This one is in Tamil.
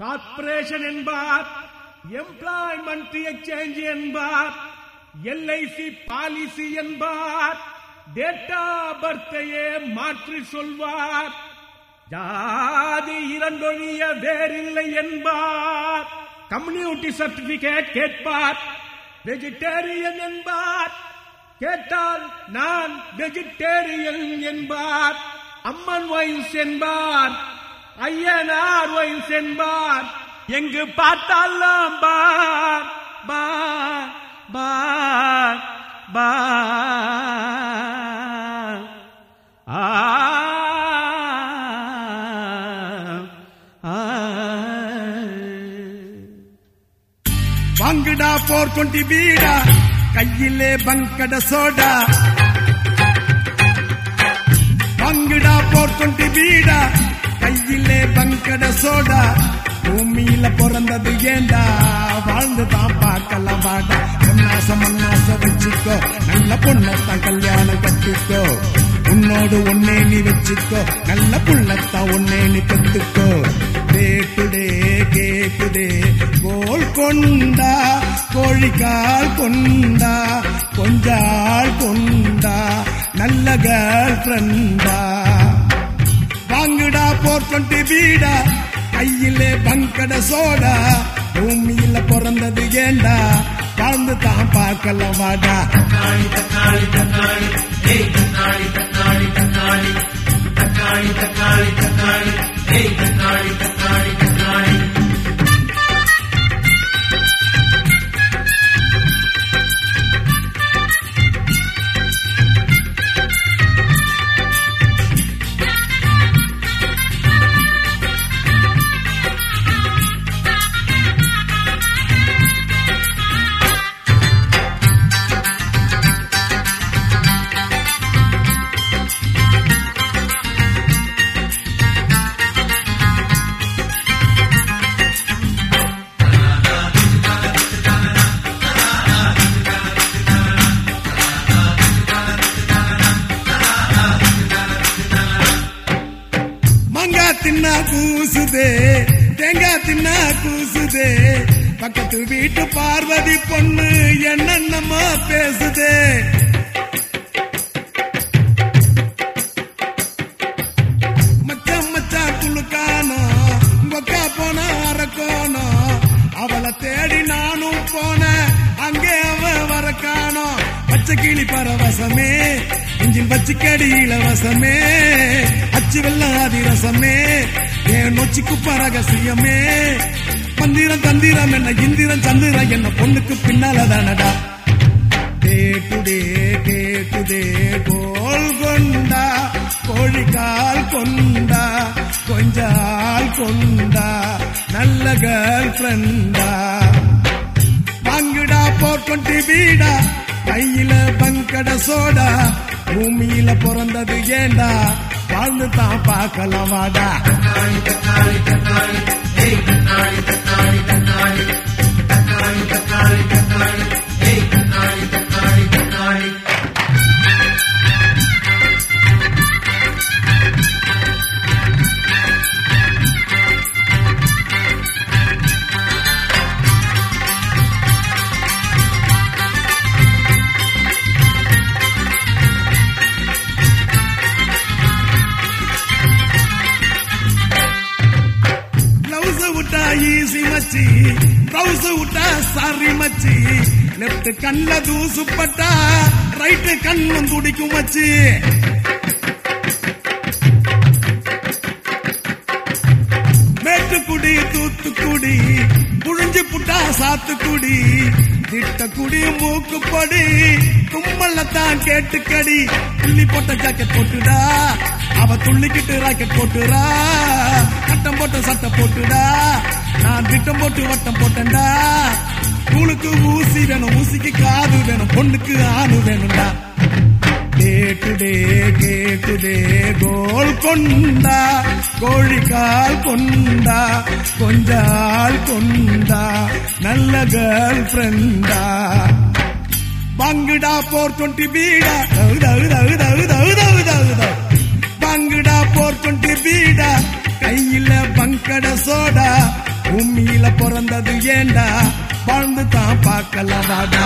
கார்ப்பரேஷன் என்பார் எம்ப்ளாய்மெண்ட் எக்ஸ்சேஞ்ச் என்பார் எல்ஐசி பாலிசி என்பார் டேட்டா பர்த்தையே மாற்றி சொல்வார். ஜாதி இரண்டொழிய வேறில்லை என்பார். கம்யூனிட்டி சர்டிபிகேட் கேட்பார். வெஜிடேரியன் என்பார். கேட்டால் நான் வெஜிடேரியன் என்பார். அம்மன் வயசு என்பார். ஐயனார் வயசு சென்பார். எங்கு பார்த்தாலும் பார் பார் பார் பார். ஆ ஆ. வாங்குடா போர் கொண்டி வீடா கையிலே பங்கட சோடா. வாங்குடா போர் கொண்டி வீடா கையிலே பங்கட சோடா பூமியில பிறந்தது ஏண்டா? வாழ்ந்து தான் பார்க்கலாம் வாடா. பொன்னாச மண்ணாச வச்சுக்கோ. நல்ல பொண்ணத்தான் கல்யாணம் கட்டிக்கோ. உன்னோடு ஒன்னே நீ வச்சுக்கோ. நல்ல புள்ளத்தான் ஒன்னே நீ பெத்துக்கோ கேக்குதே கேக்குதே கோல் கொண்டா கோழிக்கால் கொண்டா கொஞ்சால் கொண்டா நல்ல கேர்ள் ஃப்ரெண்டா ஃபோர் டுவெண்ட்டி பீடா கையிலே பங்கட சோடா? பூமியில பிறந்தது ஏண்டா? வாழ்ந்து தான் பார்க்கல வாடா. தக்காளி தக்காளி தக்காளி தக்காளி தக்காளி தக்காளி தக்காளி தக்காளி தக்காளி தக்காளி தின்னா கூசுதே தேங்காய் தின்னா கூசுதே. பக்கத்து வீட்டு பார்வதி பொண்ணு என்னென்னமோ பேசுதே. மச்சான் மச்சான் குழுக்கானோ கொக்கா போன அரக்கோனோ. அவளை தேடி நானும் போனேன் அங்கே அவ வரக்கானோ பச்சை கிளி பரவசமே இஞ்சின் பச்சைக்கடி இலவசமே அச்சு வெள்ளம் அதிரசமே. என் நொச்சிக்கு பரகசியமே? மந்திரம் தந்திரம் என்ன? இந்திரம் சந்திரம் என்ன? பொண்ணுக்கு பின்னால தானடா டே டுடே கோல் கொண்டா. கோழிக்கால் கொண்டா. கொஞ்சால் கொண்டா. நல்ல கேர்ள் ஃப்ரெண்டா வாங்குடா போட்டு வீடா கையில பங்கட சோடா. பூமியில பிறந்தது ஏண்டா? வாழ்ந்து தான் பார்க்கலாம் வாடா தக்காளி மச்சி. பிளவுஸ் விட்டா சாரி மச்சி. லெப்ட் கண்ண தூசு பட்டா ரைட் கண்ணும் துடிக்கும் மச்சி. மேட்டுக்குடி தூத்துக்குடி புழிஞ்சு புட்டா சாத்துக்குடி திட்டக்குடி மூக்குப்படி கும்மல்லத்தான் கேட்டுக்கடி. புள்ளி போட்ட ஜாக்கெட் போட்டுடா. அவ துள்ளிக்கிட்டு ராக்கெட் போட்டுடா கட்டம் போட்ட சட்டை போட்டுடா. நான் திட்டம் போட்டு வட்டம் போட்டேன்டா. கூலுக்கு ஊசி வேணும் ஊசிக்கு காது வேணும் பொண்ணுக்கு ஆணு வேணும்டா. கேட்டுதே கேட்டுதே கோல் கொண்டா. கோழிக்கால் கொண்டா. கொஞ்சால் கொண்டா. நல்ல கேர்ள் ஃப்ரெண்டா. வாங்குடா போர் டுவெண்ட்டி பீடா. தகு தகு தகு தகு தகு பங்குடா போர்க்குண்டி வீடா. கையில பங்கட சோடா. வந்தது ஏண்டா? வாழ்ந்து தான் பார்க்கலாம் வாடா